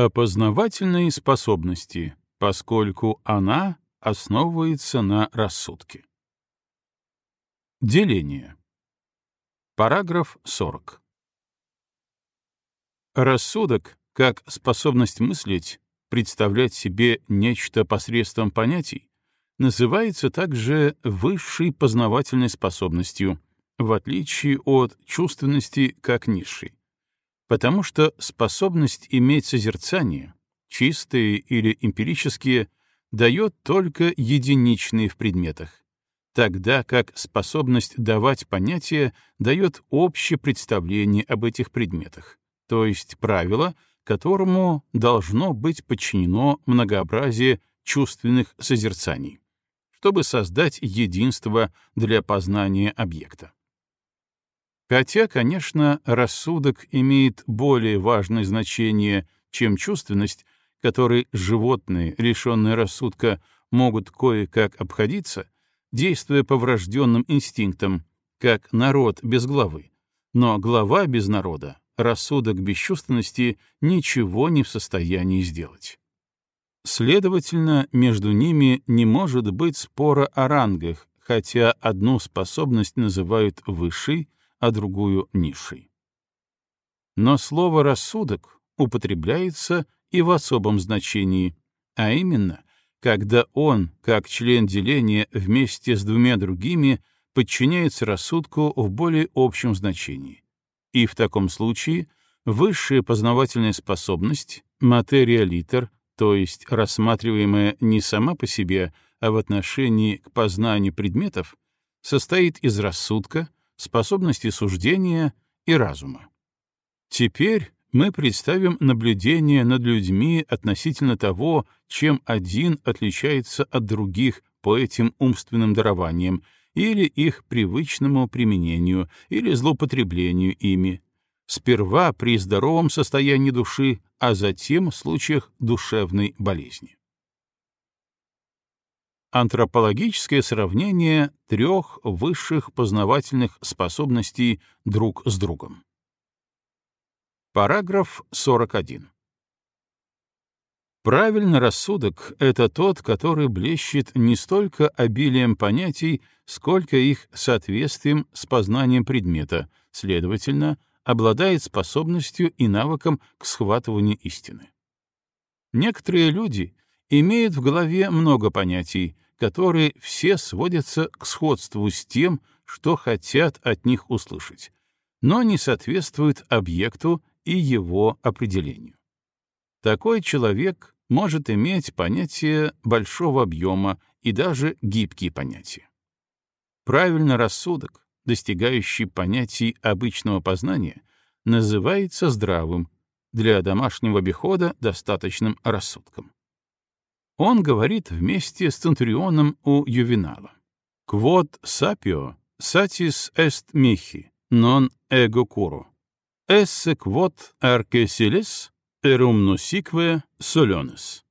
Опознавательные способности, поскольку она основывается на рассудке. Деление. Параграф 40. Рассудок, как способность мыслить, представлять себе нечто посредством понятий, называется также высшей познавательной способностью, в отличие от чувственности как низшей потому что способность иметь созерцание, чистые или эмпирические, дает только единичные в предметах, тогда как способность давать понятия дает общее представление об этих предметах, то есть правило, которому должно быть подчинено многообразие чувственных созерцаний, чтобы создать единство для познания объекта. Хотя, конечно, рассудок имеет более важное значение, чем чувственность, которой животные, лишенные рассудка, могут кое-как обходиться, действуя по врожденным инстинктам, как народ без главы. Но глава без народа, рассудок без чувственности ничего не в состоянии сделать. Следовательно, между ними не может быть спора о рангах, хотя одну способность называют высшей, а другую — низшей. Но слово «рассудок» употребляется и в особом значении, а именно, когда он, как член деления вместе с двумя другими, подчиняется рассудку в более общем значении. И в таком случае высшая познавательная способность, материалитер, то есть рассматриваемая не сама по себе, а в отношении к познанию предметов, состоит из рассудка, способности суждения и разума. Теперь мы представим наблюдение над людьми относительно того, чем один отличается от других по этим умственным дарованиям или их привычному применению или злоупотреблению ими, сперва при здоровом состоянии души, а затем в случаях душевной болезни. Антропологическое сравнение трех высших познавательных способностей друг с другом. Параграф 41. Правильный рассудок — это тот, который блещет не столько обилием понятий, сколько их соответствием с познанием предмета, следовательно, обладает способностью и навыком к схватыванию истины. Некоторые люди имеют в голове много понятий, которые все сводятся к сходству с тем, что хотят от них услышать, но не соответствуют объекту и его определению. Такой человек может иметь понятие большого объема и даже гибкие понятия. Правильный рассудок, достигающий понятий обычного познания, называется здравым, для домашнего обихода достаточным рассудком. Он говорит вместе с Центурионом у Ювенала. «Quod sapio satis est mihi, non ego curo. Esse quod arcesilis erum nusicve solenis».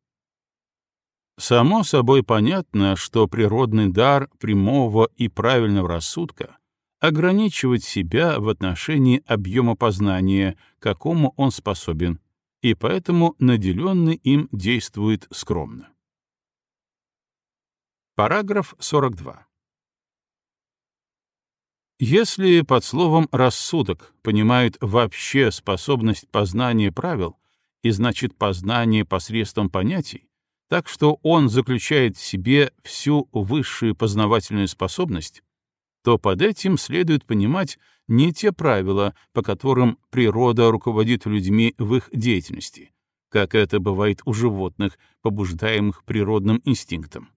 Само собой понятно, что природный дар прямого и правильного рассудка ограничивает себя в отношении объема познания, какому он способен, и поэтому наделенный им действует скромно. Параграф 42. Если под словом «рассудок» понимают вообще способность познания правил, и значит познание посредством понятий, так что он заключает в себе всю высшую познавательную способность, то под этим следует понимать не те правила, по которым природа руководит людьми в их деятельности, как это бывает у животных, побуждаемых природным инстинктом,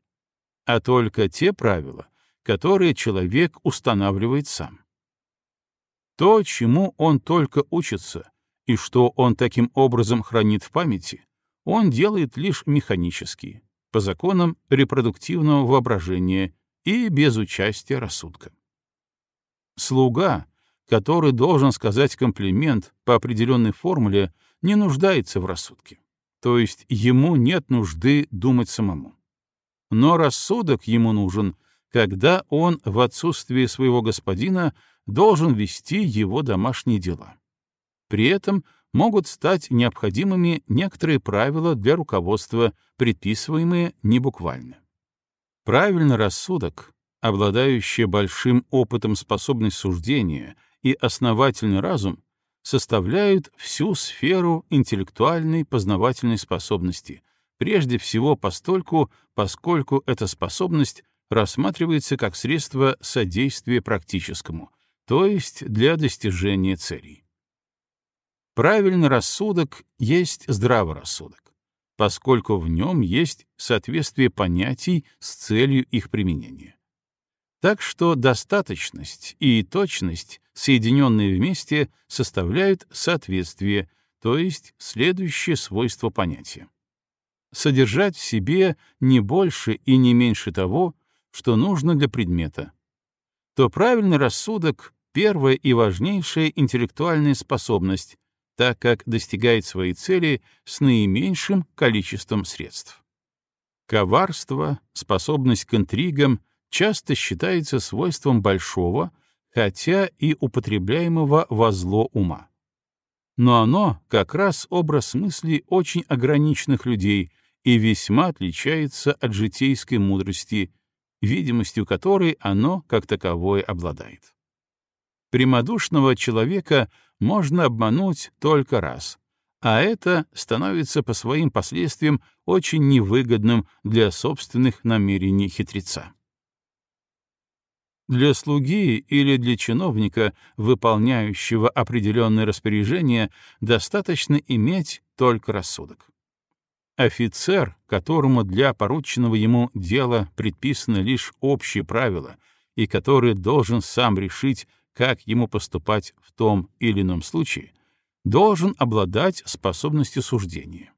а только те правила, которые человек устанавливает сам. То, чему он только учится, и что он таким образом хранит в памяти, он делает лишь механически, по законам репродуктивного воображения и без участия рассудка. Слуга, который должен сказать комплимент по определенной формуле, не нуждается в рассудке, то есть ему нет нужды думать самому но рассудок ему нужен, когда он в отсутствие своего господина должен вести его домашние дела. При этом могут стать необходимыми некоторые правила для руководства, предписываемые не буквально. Правильный рассудок, обладающий большим опытом способность суждения и основательный разум, составляют всю сферу интеллектуальной познавательной способности, прежде всего постольку, поскольку эта способность рассматривается как средство содействия практическому, то есть для достижения целей. Правильный рассудок есть здравый рассудок, поскольку в нем есть соответствие понятий с целью их применения. Так что достаточность и точность, соединенные вместе, составляют соответствие, то есть следующее свойство понятия. Содержать в себе не больше и не меньше того, что нужно для предмета, то правильный рассудок — первая и важнейшая интеллектуальная способность, так как достигает своей цели с наименьшим количеством средств. Коварство, способность к интригам часто считается свойством большого, хотя и употребляемого во зло ума. Но оно как раз образ мысли очень ограниченных людей и весьма отличается от житейской мудрости, видимостью которой оно как таковое обладает. Прямодушного человека можно обмануть только раз, а это становится по своим последствиям очень невыгодным для собственных намерений хитреца. Для слуги или для чиновника, выполняющего определенное распоряжение, достаточно иметь только рассудок. Офицер, которому для порученного ему дела предписаны лишь общие правила и который должен сам решить, как ему поступать в том или ином случае, должен обладать способностью суждения.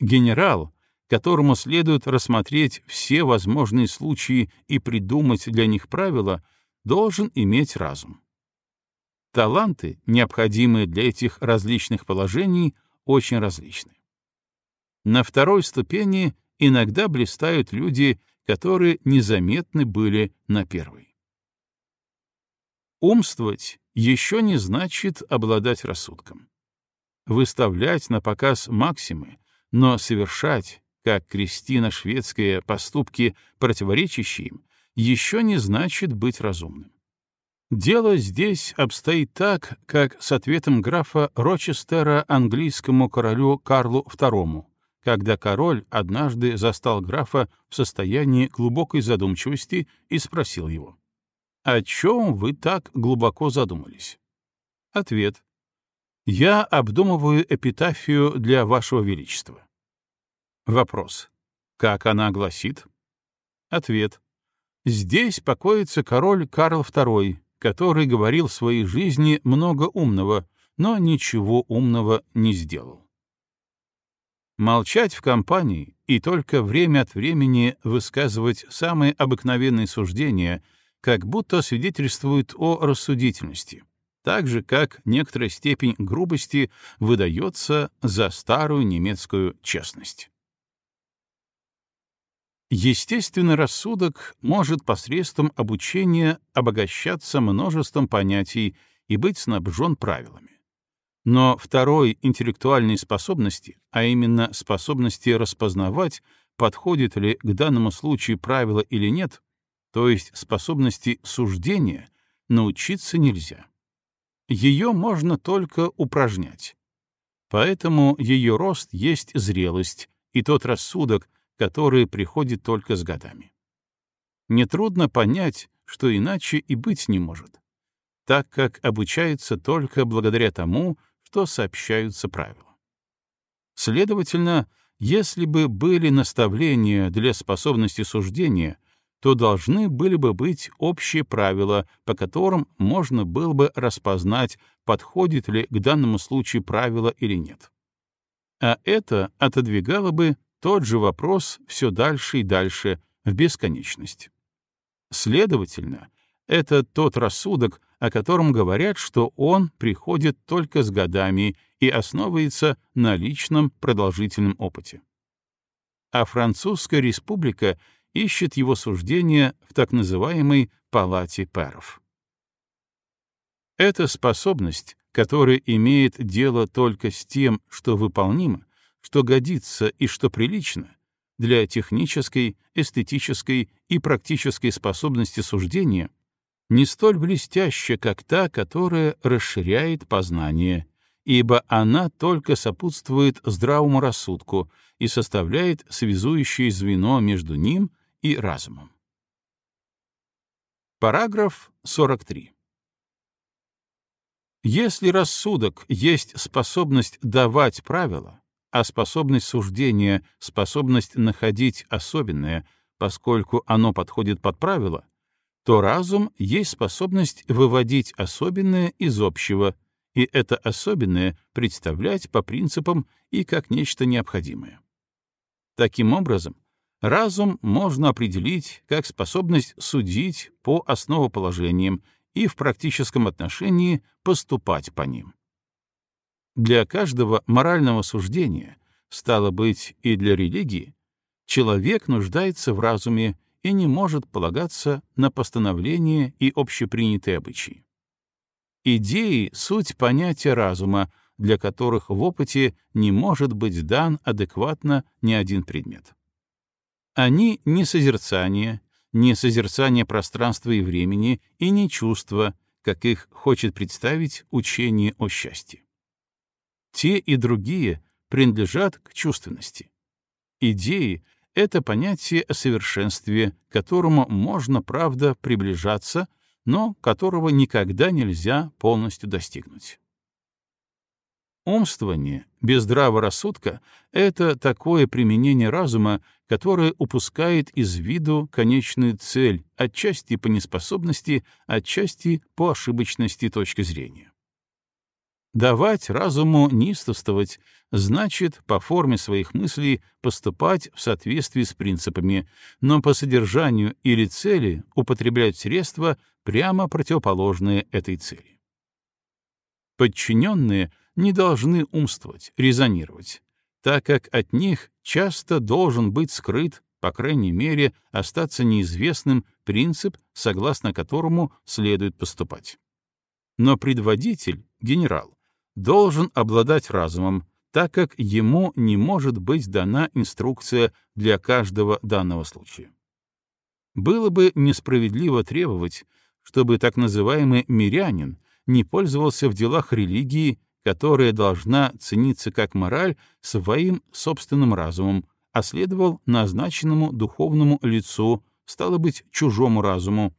Генерал, которому следует рассмотреть все возможные случаи и придумать для них правила, должен иметь разум. Таланты, необходимые для этих различных положений, очень различны. На второй ступени иногда блистают люди, которые незаметны были на первой. Умствовать еще не значит обладать рассудком. Выставлять на показ максимы, но совершать, как Кристина шведская, поступки, противоречащие им, еще не значит быть разумным. Дело здесь обстоит так, как с ответом графа Рочестера английскому королю Карлу II, когда король однажды застал графа в состоянии глубокой задумчивости и спросил его, «О чем вы так глубоко задумались?» Ответ. «Я обдумываю эпитафию для вашего величества». Вопрос. Как она гласит? Ответ. Здесь покоится король Карл II, который говорил в своей жизни много умного, но ничего умного не сделал. Молчать в компании и только время от времени высказывать самые обыкновенные суждения, как будто свидетельствует о рассудительности, так же, как некоторая степень грубости выдается за старую немецкую честность. Естественный рассудок может посредством обучения обогащаться множеством понятий и быть снабжен правилами. Но второй интеллектуальной способности, а именно способности распознавать, подходит ли к данному случаю правило или нет, то есть способности суждения, научиться нельзя. Ее можно только упражнять. Поэтому ее рост есть зрелость и тот рассудок, который приходит только с годами. Нетрудно понять, что иначе и быть не может, так как обучается только благодаря тому, что сообщаются правила. Следовательно, если бы были наставления для способности суждения, то должны были бы быть общие правила, по которым можно было бы распознать, подходит ли к данному случаю правило или нет. А это отодвигало бы тот же вопрос все дальше и дальше, в бесконечность. Следовательно, это тот рассудок, о котором говорят, что он приходит только с годами и основывается на личном продолжительном опыте. А Французская республика ищет его суждения в так называемой «палате паров». Эта способность, который имеет дело только с тем, что выполнимо, что годится и что прилично, для технической, эстетической и практической способности суждения не столь блестяща, как та, которая расширяет познание, ибо она только сопутствует здравому рассудку и составляет связующее звено между ним и разумом. Параграф 43. Если рассудок есть способность давать правила, а способность суждения — способность находить особенное, поскольку оно подходит под правило, то разум есть способность выводить особенное из общего, и это особенное представлять по принципам и как нечто необходимое. Таким образом, разум можно определить как способность судить по основоположениям и в практическом отношении поступать по ним. Для каждого морального суждения, стало быть, и для религии, человек нуждается в разуме и не может полагаться на постановления и общепринятые обычаи. Идеи — суть понятия разума, для которых в опыте не может быть дан адекватно ни один предмет. Они не созерцание, не созерцание пространства и времени и не чувства, как их хочет представить учение о счастье. Те и другие принадлежат к чувственности. Идеи — это понятие о совершенстве, к которому можно, правда, приближаться, но которого никогда нельзя полностью достигнуть. Умствование без рассудка — это такое применение разума, которое упускает из виду конечную цель, отчасти по неспособности, отчасти по ошибочности точки зрения. Давать разуму неистовствовать значит по форме своих мыслей поступать в соответствии с принципами, но по содержанию или цели употреблять средства, прямо противоположные этой цели. Подчиненные не должны умствовать, резонировать, так как от них часто должен быть скрыт, по крайней мере, остаться неизвестным принцип, согласно которому следует поступать. Но предводитель, генерал, должен обладать разумом, так как ему не может быть дана инструкция для каждого данного случая. Было бы несправедливо требовать, чтобы так называемый мирянин не пользовался в делах религии, которая должна цениться как мораль, своим собственным разумом, а следовал назначенному духовному лицу, стало быть, чужому разуму,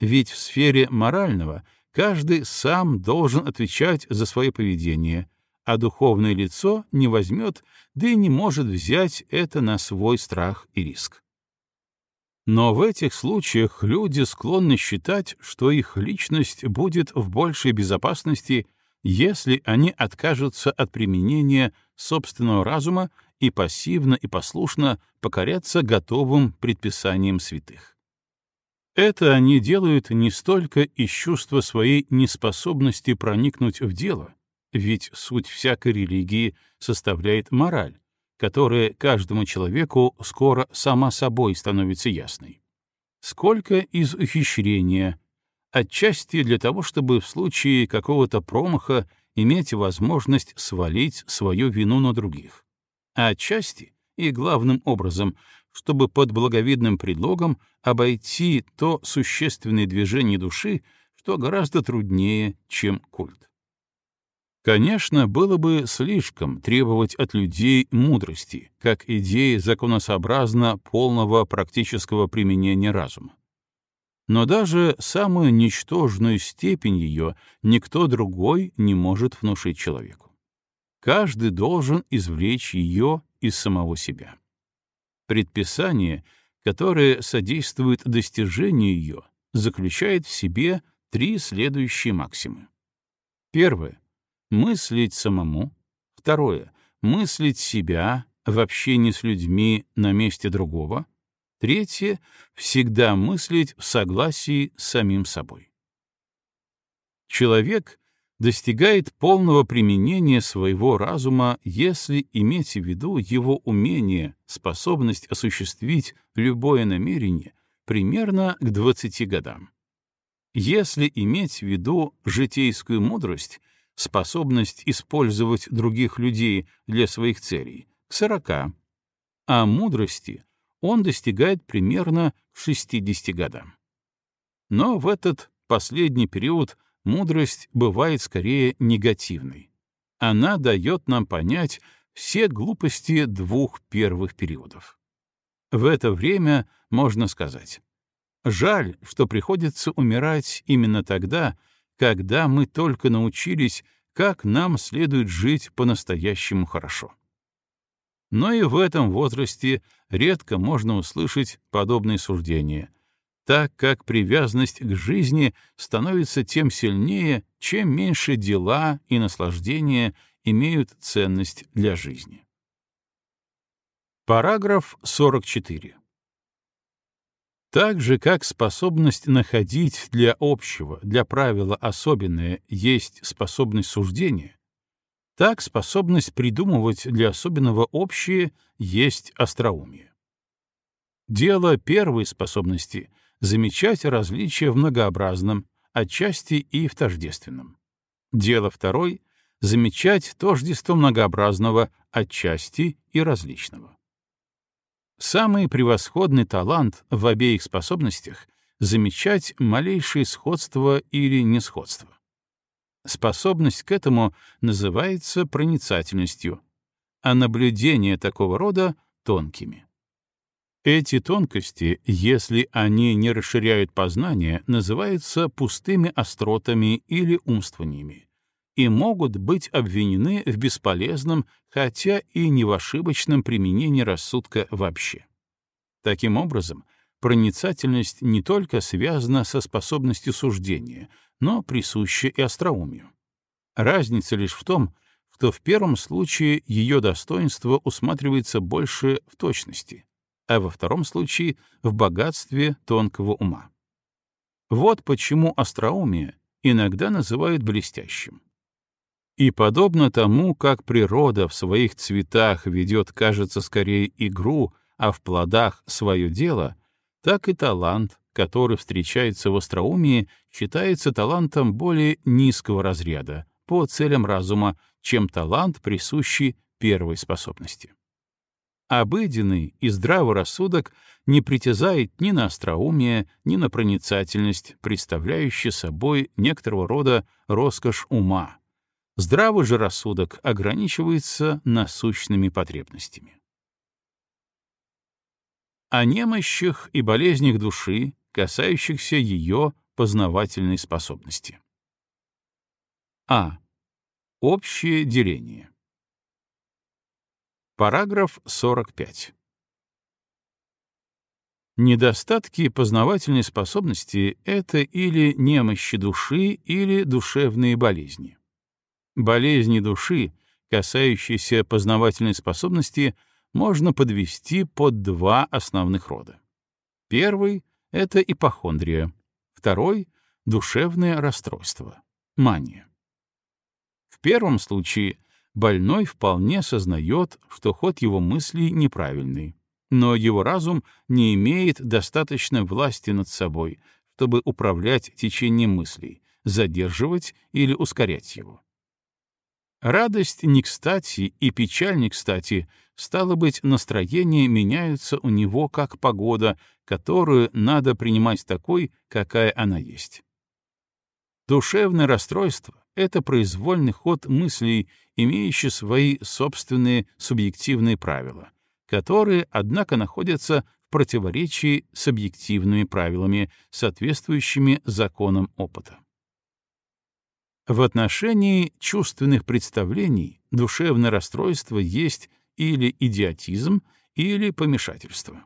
ведь в сфере морального — Каждый сам должен отвечать за свое поведение, а духовное лицо не возьмет, да и не может взять это на свой страх и риск. Но в этих случаях люди склонны считать, что их личность будет в большей безопасности, если они откажутся от применения собственного разума и пассивно и послушно покорятся готовым предписаниям святых. Это они делают не столько из чувства своей неспособности проникнуть в дело, ведь суть всякой религии составляет мораль, которая каждому человеку скоро сама собой становится ясной. Сколько из ухищрения, отчасти для того, чтобы в случае какого-то промаха иметь возможность свалить свою вину на других, а отчасти и главным образом чтобы под благовидным предлогом обойти то существенное движение души, что гораздо труднее, чем культ. Конечно, было бы слишком требовать от людей мудрости, как идеи законосообразно полного практического применения разума. Но даже самую ничтожную степень ее никто другой не может внушить человеку. Каждый должен извлечь ее из самого себя. Предписание, которое содействует достижению ее, заключает в себе три следующие максимы. Первое — мыслить самому. Второе — мыслить себя в общении с людьми на месте другого. Третье — всегда мыслить в согласии с самим собой. Человек достигает полного применения своего разума, если иметь в виду его умение, способность осуществить любое намерение примерно к 20 годам. Если иметь в виду житейскую мудрость, способность использовать других людей для своих целей, к 40, а мудрости он достигает примерно к 60 годам. Но в этот последний период мудрость бывает скорее негативной. Она дает нам понять все глупости двух первых периодов. В это время можно сказать, жаль, что приходится умирать именно тогда, когда мы только научились, как нам следует жить по-настоящему хорошо. Но и в этом возрасте редко можно услышать подобные суждения, так как привязанность к жизни становится тем сильнее, чем меньше дела и наслаждения имеют ценность для жизни. Параграф 44. Так же, как способность находить для общего, для правила особенное есть способность суждения, так способность придумывать для особенного общее есть остроумие. Дело первой способности — замечать различия в многообразном, отчасти и в тождественном. Дело второй — замечать тождество многообразного, отчасти и различного. Самый превосходный талант в обеих способностях — замечать малейшие сходства или несходства. Способность к этому называется проницательностью, а наблюдение такого рода — тонкими. Эти тонкости, если они не расширяют познание, называются пустыми остротами или умствованиями и могут быть обвинены в бесполезном, хотя и не в ошибочном применении рассудка вообще. Таким образом, проницательность не только связана со способностью суждения, но присуща и остроумию. Разница лишь в том, что в первом случае ее достоинство усматривается больше в точности, а во втором случае — в богатстве тонкого ума. Вот почему остроумие иногда называют блестящим. И подобно тому, как природа в своих цветах ведет, кажется, скорее игру, а в плодах — свое дело, так и талант, который встречается в остроумии, считается талантом более низкого разряда, по целям разума, чем талант, присущий первой способности. Обыденный и здравый рассудок не притязает ни на остроумие, ни на проницательность, представляющую собой некоторого рода роскошь ума, Здравый же рассудок ограничивается насущными потребностями. О немощах и болезнях души, касающихся ее познавательной способности. А. Общее деление. Параграф 45. Недостатки познавательной способности — это или немощи души, или душевные болезни. Болезни души, касающиеся познавательной способности, можно подвести под два основных рода. Первый — это ипохондрия, второй — душевное расстройство, мания. В первом случае больной вполне сознает, что ход его мыслей неправильный, но его разум не имеет достаточной власти над собой, чтобы управлять течением мыслей, задерживать или ускорять его. Радость не кстати и печаль не кстати, стало быть, настроение меняются у него как погода, которую надо принимать такой, какая она есть. Душевное расстройство — это произвольный ход мыслей, имеющий свои собственные субъективные правила, которые, однако, находятся в противоречии с объективными правилами, соответствующими законам опыта. В отношении чувственных представлений душевное расстройство есть или идиотизм, или помешательство.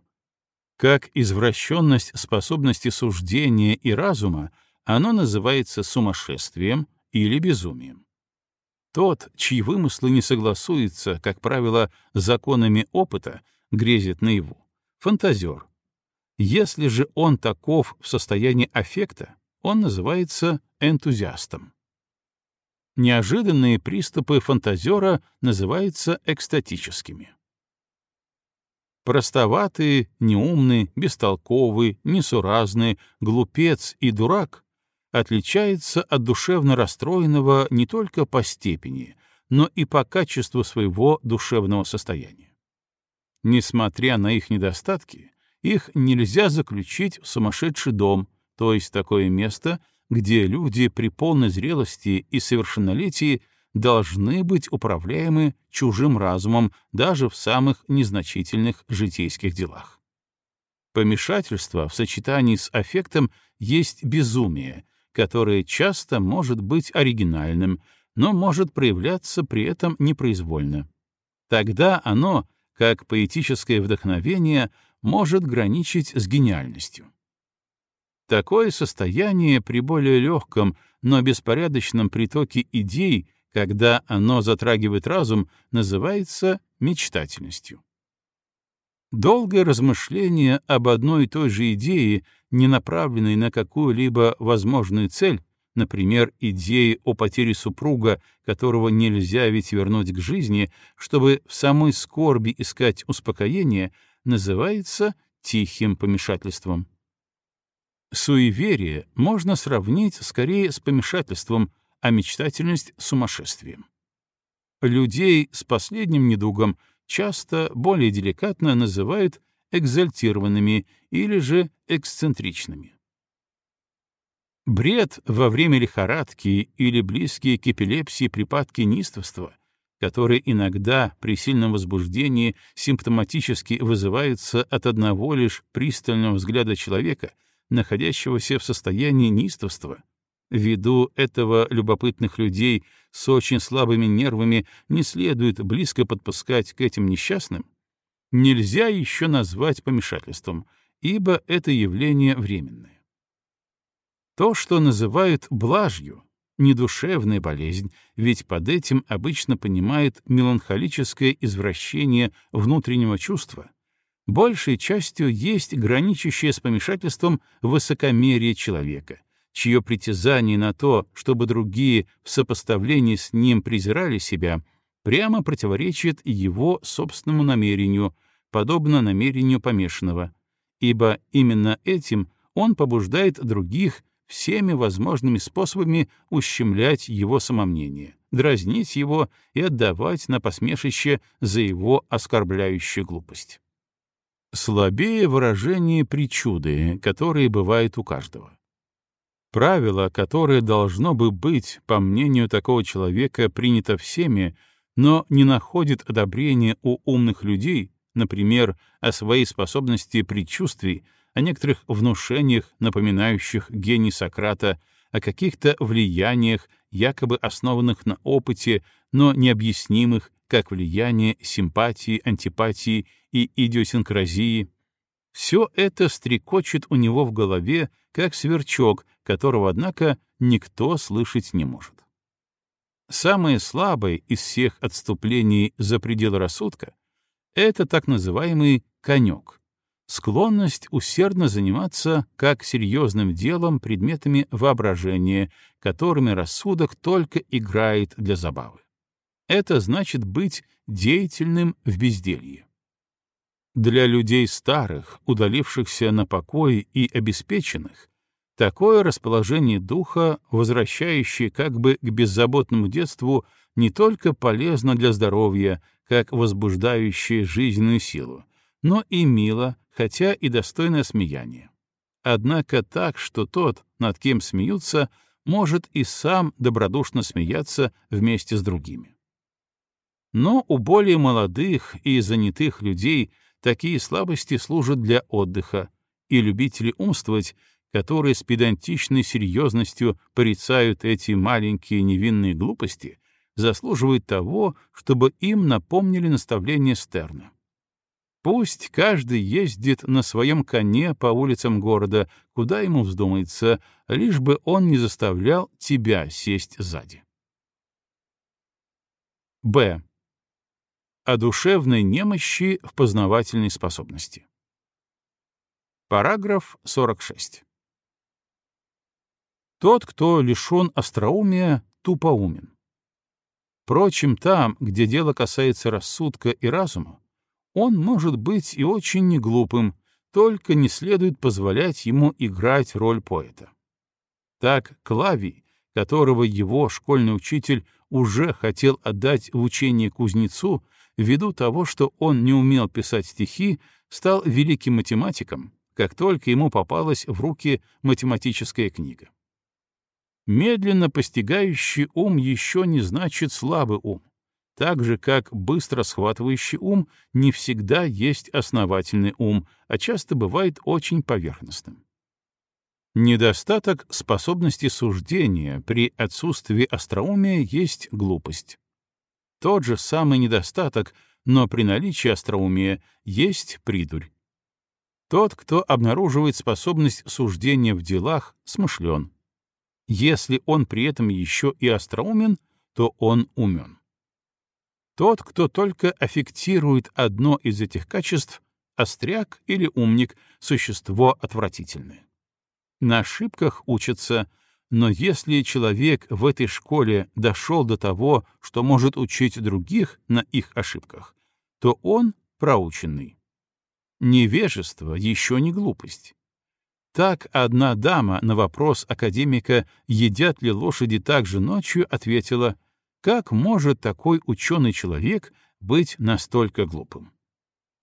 Как извращенность способности суждения и разума, оно называется сумасшествием или безумием. Тот, чьи вымыслы не согласуются, как правило, законами опыта, грезит наяву, фантазер. Если же он таков в состоянии аффекта, он называется энтузиастом. Неожиданные приступы фантазера называются экстатическими. Простоватый, неумный, бестолковый, несуразный, глупец и дурак отличается от душевно расстроенного не только по степени, но и по качеству своего душевного состояния. Несмотря на их недостатки, их нельзя заключить в сумасшедший дом, то есть такое место, где люди при полной зрелости и совершеннолетии должны быть управляемы чужим разумом даже в самых незначительных житейских делах. Помешательство в сочетании с аффектом есть безумие, которое часто может быть оригинальным, но может проявляться при этом непроизвольно. Тогда оно, как поэтическое вдохновение, может граничить с гениальностью. Такое состояние при более легком, но беспорядочном притоке идей, когда оно затрагивает разум, называется мечтательностью. Долгое размышление об одной и той же идее, не направленной на какую-либо возможную цель, например, идеи о потере супруга, которого нельзя ведь вернуть к жизни, чтобы в самой скорби искать успокоение, называется тихим помешательством. Суеверие можно сравнить скорее с помешательством, а мечтательность — сумасшествием. Людей с последним недугом часто более деликатно называют экзальтированными или же эксцентричными. Бред во время лихорадки или близкие к эпилепсии припадки неистовства, которые иногда при сильном возбуждении симптоматически вызываются от одного лишь пристального взгляда человека, находящегося в состоянии неистовства, Ввиду этого любопытных людей с очень слабыми нервами не следует близко подпускать к этим несчастным, нельзя еще назвать помешательством, ибо это явление временное. То, что называют блажью, недушевная болезнь, ведь под этим обычно понимают меланхолическое извращение внутреннего чувства, большей частью есть граничащее с помешательством высокомерие человека, чье притязание на то, чтобы другие в сопоставлении с ним презирали себя, прямо противоречит его собственному намерению, подобно намерению помешанного, ибо именно этим он побуждает других всеми возможными способами ущемлять его самомнение, дразнить его и отдавать на посмешище за его оскорбляющую глупость. Слабее выражение причуды, которые бывают у каждого. Правило, которое должно бы быть, по мнению такого человека, принято всеми, но не находит одобрения у умных людей, например, о своей способности предчувствий, о некоторых внушениях, напоминающих гений Сократа, о каких-то влияниях, якобы основанных на опыте, но необъяснимых, как влияние симпатии, антипатии и идиосинкразии, все это стрекочет у него в голове, как сверчок, которого, однако, никто слышать не может. Самое слабое из всех отступлений за пределы рассудка — это так называемый конек, склонность усердно заниматься как серьезным делом предметами воображения, которыми рассудок только играет для забавы. Это значит быть деятельным в безделье. Для людей старых, удалившихся на покой и обеспеченных, Такое расположение духа, возвращающее как бы к беззаботному детству, не только полезно для здоровья, как возбуждающее жизненную силу, но и мило, хотя и достойно смеяния. Однако так, что тот, над кем смеются, может и сам добродушно смеяться вместе с другими. Но у более молодых и занятых людей такие слабости служат для отдыха, и любители умствовать которые с педантичной серьезностью порицают эти маленькие невинные глупости, заслуживают того, чтобы им напомнили наставление Стерна. Пусть каждый ездит на своем коне по улицам города, куда ему вздумается, лишь бы он не заставлял тебя сесть сзади. Б. О душевной немощи в познавательной способности. Параграф 46. Тот, кто лишен остроумия, тупоумен. Впрочем, там, где дело касается рассудка и разума, он может быть и очень неглупым, только не следует позволять ему играть роль поэта. Так Клавий, которого его школьный учитель уже хотел отдать в учение кузнецу, ввиду того, что он не умел писать стихи, стал великим математиком, как только ему попалась в руки математическая книга. Медленно постигающий ум еще не значит слабый ум, так же, как быстро схватывающий ум не всегда есть основательный ум, а часто бывает очень поверхностным. Недостаток способности суждения при отсутствии остроумия есть глупость. Тот же самый недостаток, но при наличии остроумия, есть придурь. Тот, кто обнаруживает способность суждения в делах, смышлен. Если он при этом еще и остроумен, то он умен. Тот, кто только аффектирует одно из этих качеств, остряк или умник, существо отвратительное. На ошибках учатся, но если человек в этой школе дошел до того, что может учить других на их ошибках, то он проученный. Невежество еще не глупость. Так одна дама на вопрос академика, едят ли лошади также ночью, ответила, как может такой ученый человек быть настолько глупым?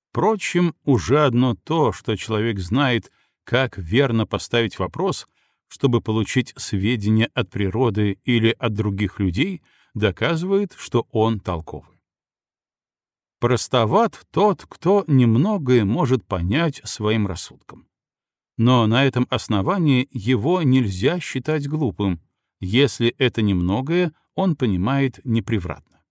Впрочем, уже одно то, что человек знает — как верно поставить вопрос, чтобы получить сведения от природы или от других людей, доказывает, что он толковый. Простоват тот, кто немногое может понять своим рассудком. Но на этом основании его нельзя считать глупым, если это немногое он понимает непревратно.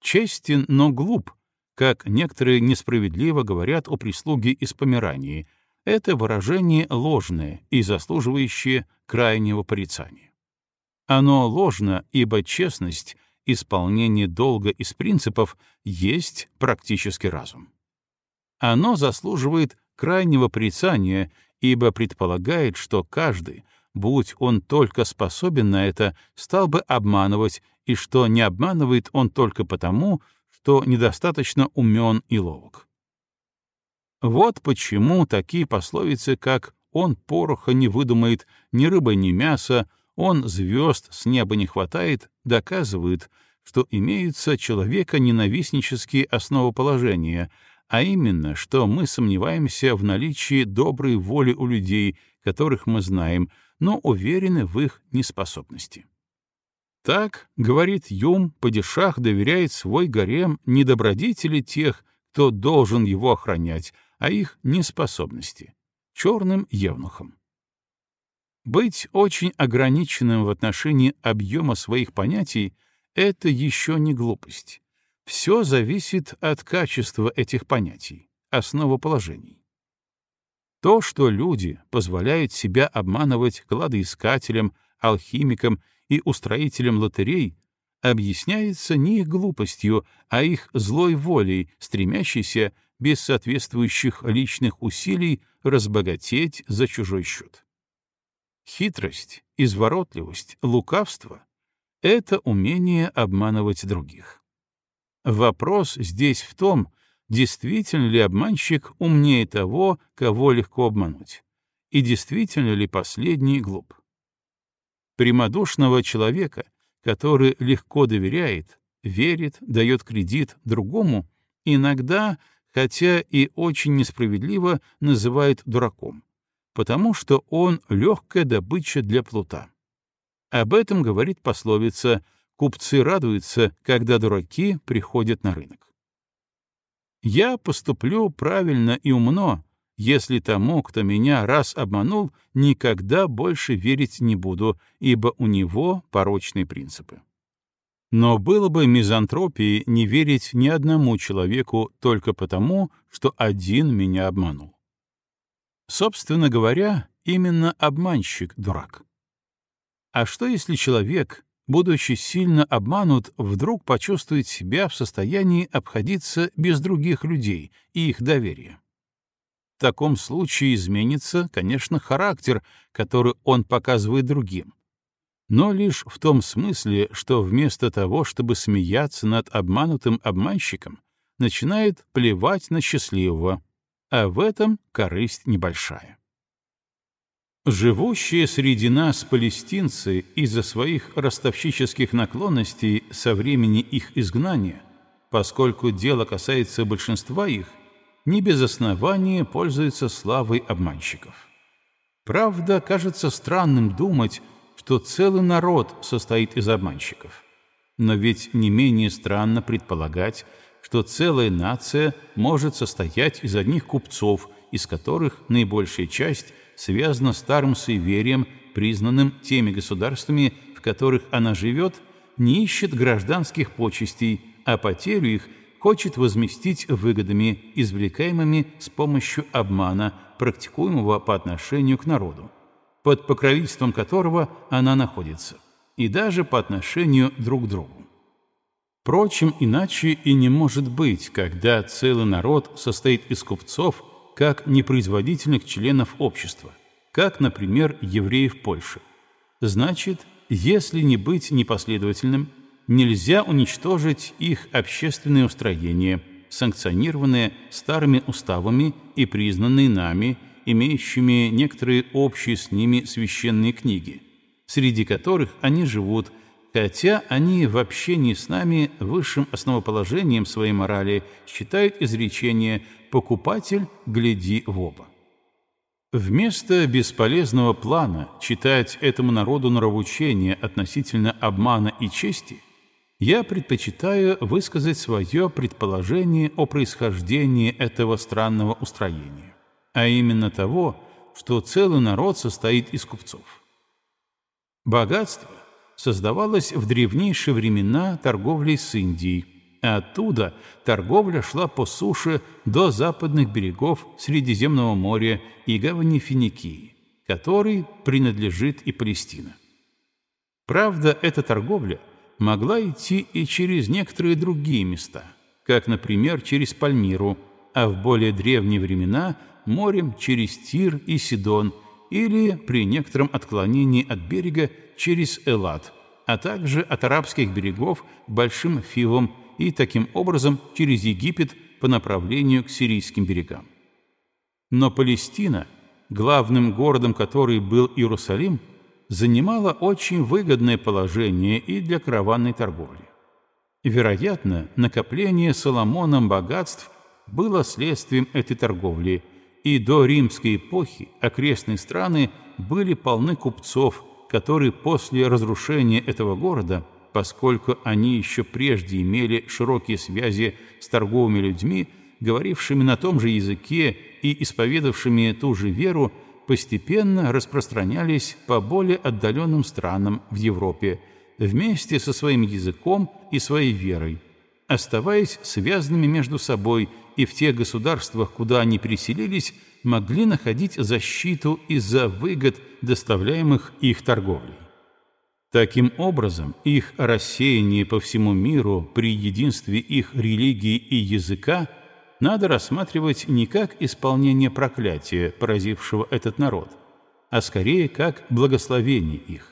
Честен, но глуп, как некоторые несправедливо говорят о прислуге из Померании — это выражение ложное и заслуживающее крайнего порицания. Оно ложно, ибо честность, исполнение долга из принципов есть практический разум. Оно заслуживает крайнего порицания, ибо предполагает, что каждый, будь он только способен на это, стал бы обманывать, и что не обманывает он только потому, что недостаточно умен и ловок. Вот почему такие пословицы, как «он пороха не выдумает, ни рыба, ни мясо», «он звезд с неба не хватает», доказывают, что имеются человека ненавистнические основоположения, а именно, что мы сомневаемся в наличии доброй воли у людей, которых мы знаем, но уверены в их неспособности. Так, говорит Юм, падишах доверяет свой гарем недобродетели тех, кто должен его охранять, а их неспособности — черным евнухом. Быть очень ограниченным в отношении объема своих понятий — это еще не глупость. Все зависит от качества этих понятий, основоположений. То, что люди позволяют себя обманывать кладоискателям, алхимикам и устроителям лотерей, объясняется не их глупостью, а их злой волей, стремящейся без соответствующих личных усилий разбогатеть за чужой счет. Хитрость, изворотливость, лукавство — это умение обманывать других. Вопрос здесь в том, действительно ли обманщик умнее того, кого легко обмануть, и действительно ли последний глуп. Прямодушного человека, который легко доверяет, верит, дает кредит другому, иногда хотя и очень несправедливо называет дураком, потому что он легкая добыча для плута. Об этом говорит пословица «купцы радуются, когда дураки приходят на рынок». Я поступлю правильно и умно, если тому, кто меня раз обманул, никогда больше верить не буду, ибо у него порочные принципы. Но было бы мизантропией не верить ни одному человеку только потому, что один меня обманул. Собственно говоря, именно обманщик — дурак. А что если человек, будучи сильно обманут, вдруг почувствует себя в состоянии обходиться без других людей и их доверия? В таком случае изменится, конечно, характер, который он показывает другим, но лишь в том смысле, что вместо того, чтобы смеяться над обманутым обманщиком, начинает плевать на счастливого, а в этом корысть небольшая. Живущие среди нас палестинцы из-за своих ростовщических наклонностей со времени их изгнания, поскольку дело касается большинства их, не без основания пользуются славой обманщиков. Правда, кажется странным думать, что целый народ состоит из обманщиков. Но ведь не менее странно предполагать, что целая нация может состоять из одних купцов, из которых наибольшая часть связана старым суеверием, признанным теми государствами, в которых она живет, не ищет гражданских почестей, а потерю их хочет возместить выгодами, извлекаемыми с помощью обмана, практикуемого по отношению к народу, под покровительством которого она находится, и даже по отношению друг к другу. Впрочем, иначе и не может быть, когда целый народ состоит из купцов, как непроизводительных членов общества, как, например, евреев Польши. Значит, если не быть непоследовательным, нельзя уничтожить их общественное устроение, санкционированное старыми уставами и признанные нами, имеющими некоторые общие с ними священные книги, среди которых они живут хотя они в общении с нами высшим основоположением своей морали считают изречение «покупатель, гляди в оба». Вместо бесполезного плана читать этому народу нравоучение относительно обмана и чести, я предпочитаю высказать свое предположение о происхождении этого странного устроения, а именно того, что целый народ состоит из купцов. Богатство создавалась в древнейшие времена торговлей с Индией, а оттуда торговля шла по суше до западных берегов Средиземного моря и гавани Финикии, которой принадлежит и Палестина. Правда, эта торговля могла идти и через некоторые другие места, как, например, через Пальмиру, а в более древние времена морем через Тир и Сидон или при некотором отклонении от берега через Элат, а также от арабских берегов Большим Фивом и таким образом через Египет по направлению к сирийским берегам. Но Палестина, главным городом которой был Иерусалим, занимала очень выгодное положение и для караванной торговли. Вероятно, накопление Соломоном богатств было следствием этой торговли, и до римской эпохи окрестные страны были полны купцов, которые после разрушения этого города, поскольку они еще прежде имели широкие связи с торговыми людьми, говорившими на том же языке и исповедавшими ту же веру, постепенно распространялись по более отдаленным странам в Европе вместе со своим языком и своей верой, оставаясь связанными между собой и в тех государствах, куда они переселились, могли находить защиту из-за выгод, доставляемых их торговлей. Таким образом, их рассеяние по всему миру при единстве их религии и языка надо рассматривать не как исполнение проклятия, поразившего этот народ, а скорее как благословение их.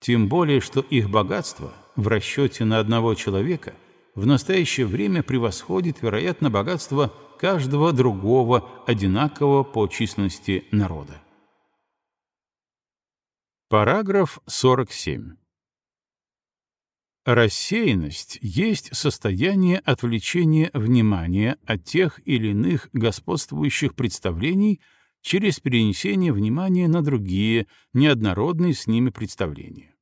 Тем более, что их богатство в расчете на одного человека в настоящее время превосходит, вероятно, богатство каждого другого одинакового по численности народа. Параграф 47. Рассеянность есть состояние отвлечения внимания от тех или иных господствующих представлений через перенесение внимания на другие, неоднородные с ними представления.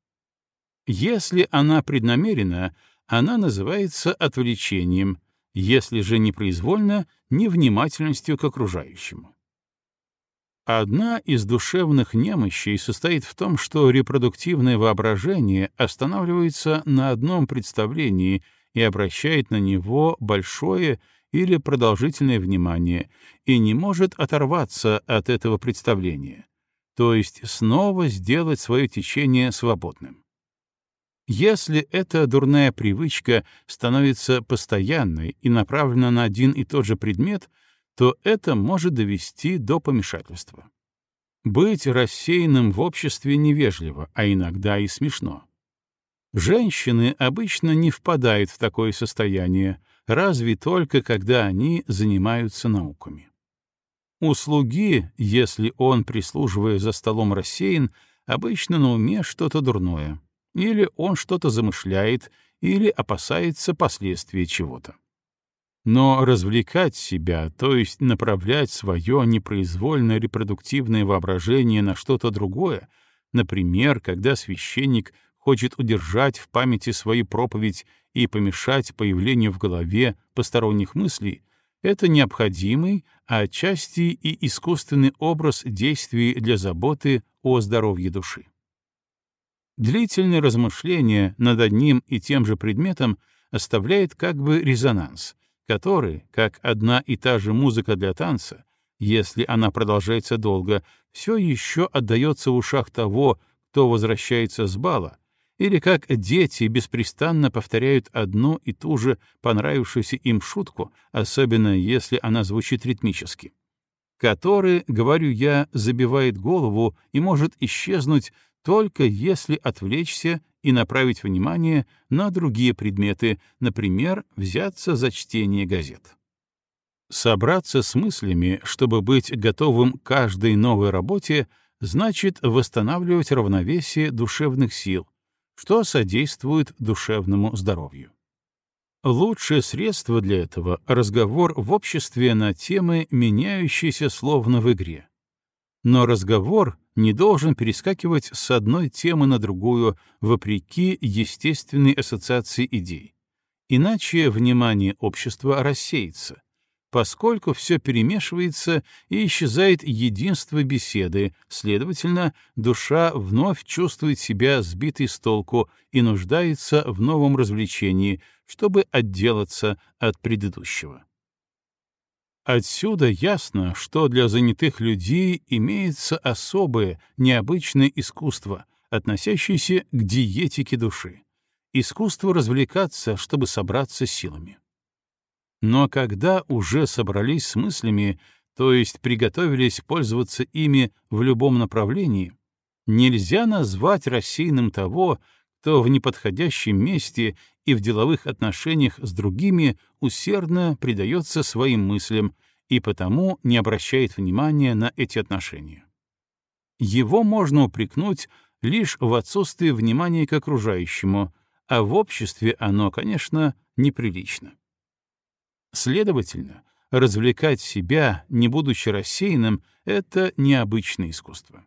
Если она преднамерена, она называется отвлечением, если же непроизвольно, невнимательностью к окружающему. Одна из душевных немощей состоит в том, что репродуктивное воображение останавливается на одном представлении и обращает на него большое или продолжительное внимание и не может оторваться от этого представления, то есть снова сделать свое течение свободным. Если эта дурная привычка становится постоянной и направлена на один и тот же предмет, то это может довести до помешательства. Быть рассеянным в обществе невежливо, а иногда и смешно. Женщины обычно не впадают в такое состояние, разве только когда они занимаются науками. У слуги, если он, прислуживая за столом, рассеян, обычно на уме что-то дурное. Или он что-то замышляет, или опасается последствий чего-то. Но развлекать себя, то есть направлять свое непроизвольное репродуктивное воображение на что-то другое, например, когда священник хочет удержать в памяти свою проповедь и помешать появлению в голове посторонних мыслей, это необходимый, а отчасти и искусственный образ действий для заботы о здоровье души. Длительное размышление над одним и тем же предметом оставляет как бы резонанс, который, как одна и та же музыка для танца, если она продолжается долго, все еще отдается в ушах того, кто возвращается с бала, или как дети беспрестанно повторяют одну и ту же понравившуюся им шутку, особенно если она звучит ритмически, который, говорю я, забивает голову и может исчезнуть только если отвлечься и направить внимание на другие предметы, например, взяться за чтение газет. Собраться с мыслями, чтобы быть готовым к каждой новой работе, значит восстанавливать равновесие душевных сил, что содействует душевному здоровью. Лучшее средство для этого — разговор в обществе на темы, меняющиеся словно в игре. Но разговор не должен перескакивать с одной темы на другую, вопреки естественной ассоциации идей. Иначе внимание общества рассеется, поскольку все перемешивается и исчезает единство беседы, следовательно, душа вновь чувствует себя сбитой с толку и нуждается в новом развлечении, чтобы отделаться от предыдущего. Отсюда ясно, что для занятых людей имеется особое, необычное искусство, относящееся к диетике души. Искусство развлекаться, чтобы собраться силами. Но когда уже собрались с мыслями, то есть приготовились пользоваться ими в любом направлении, нельзя назвать рассеянным того, кто в неподходящем месте и в деловых отношениях с другими усердно предается своим мыслям и потому не обращает внимания на эти отношения. Его можно упрекнуть лишь в отсутствии внимания к окружающему, а в обществе оно, конечно, неприлично. Следовательно, развлекать себя, не будучи рассеянным, — это необычное искусство.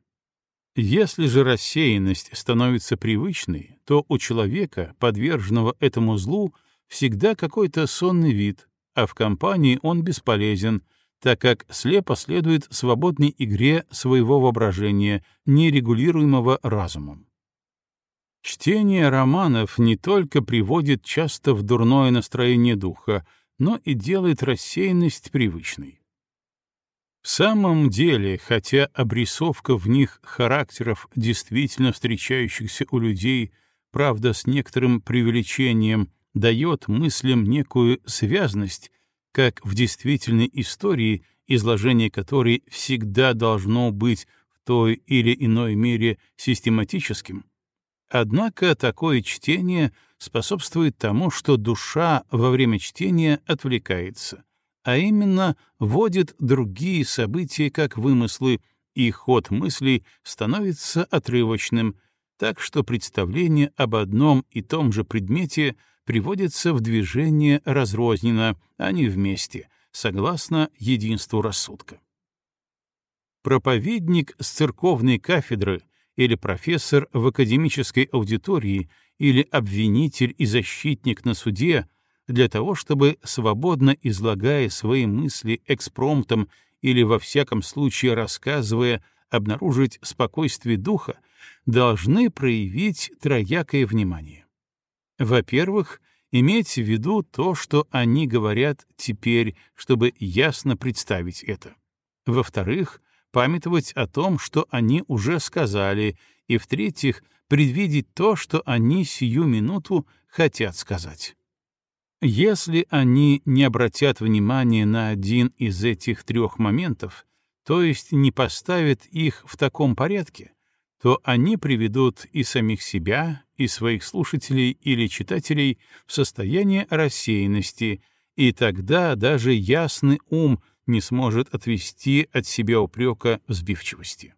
Если же рассеянность становится привычной, то у человека, подверженного этому злу, всегда какой-то сонный вид, а в компании он бесполезен, так как слепо следует свободной игре своего воображения, нерегулируемого разумом. Чтение романов не только приводит часто в дурное настроение духа, но и делает рассеянность привычной. В самом деле, хотя обрисовка в них характеров, действительно встречающихся у людей, правда, с некоторым преувеличением, дает мыслям некую связность, как в действительной истории, изложение которой всегда должно быть в той или иной мере систематическим, однако такое чтение способствует тому, что душа во время чтения отвлекается, а именно вводит другие события как вымыслы, и ход мыслей становится отрывочным, так что представление об одном и том же предмете приводится в движение разрозненно, а не вместе, согласно единству рассудка. Проповедник с церковной кафедры или профессор в академической аудитории или обвинитель и защитник на суде для того, чтобы, свободно излагая свои мысли экспромтом или во всяком случае рассказывая, обнаружить спокойствие духа, должны проявить троякое внимание. Во-первых, иметь в виду то, что они говорят теперь, чтобы ясно представить это. Во-вторых, памятовать о том, что они уже сказали, и, в-третьих, предвидеть то, что они сию минуту хотят сказать. Если они не обратят внимания на один из этих трех моментов, то есть не поставят их в таком порядке, то они приведут и самих себя, и своих слушателей или читателей в состояние рассеянности, и тогда даже ясный ум не сможет отвести от себя упрека в сбивчивости.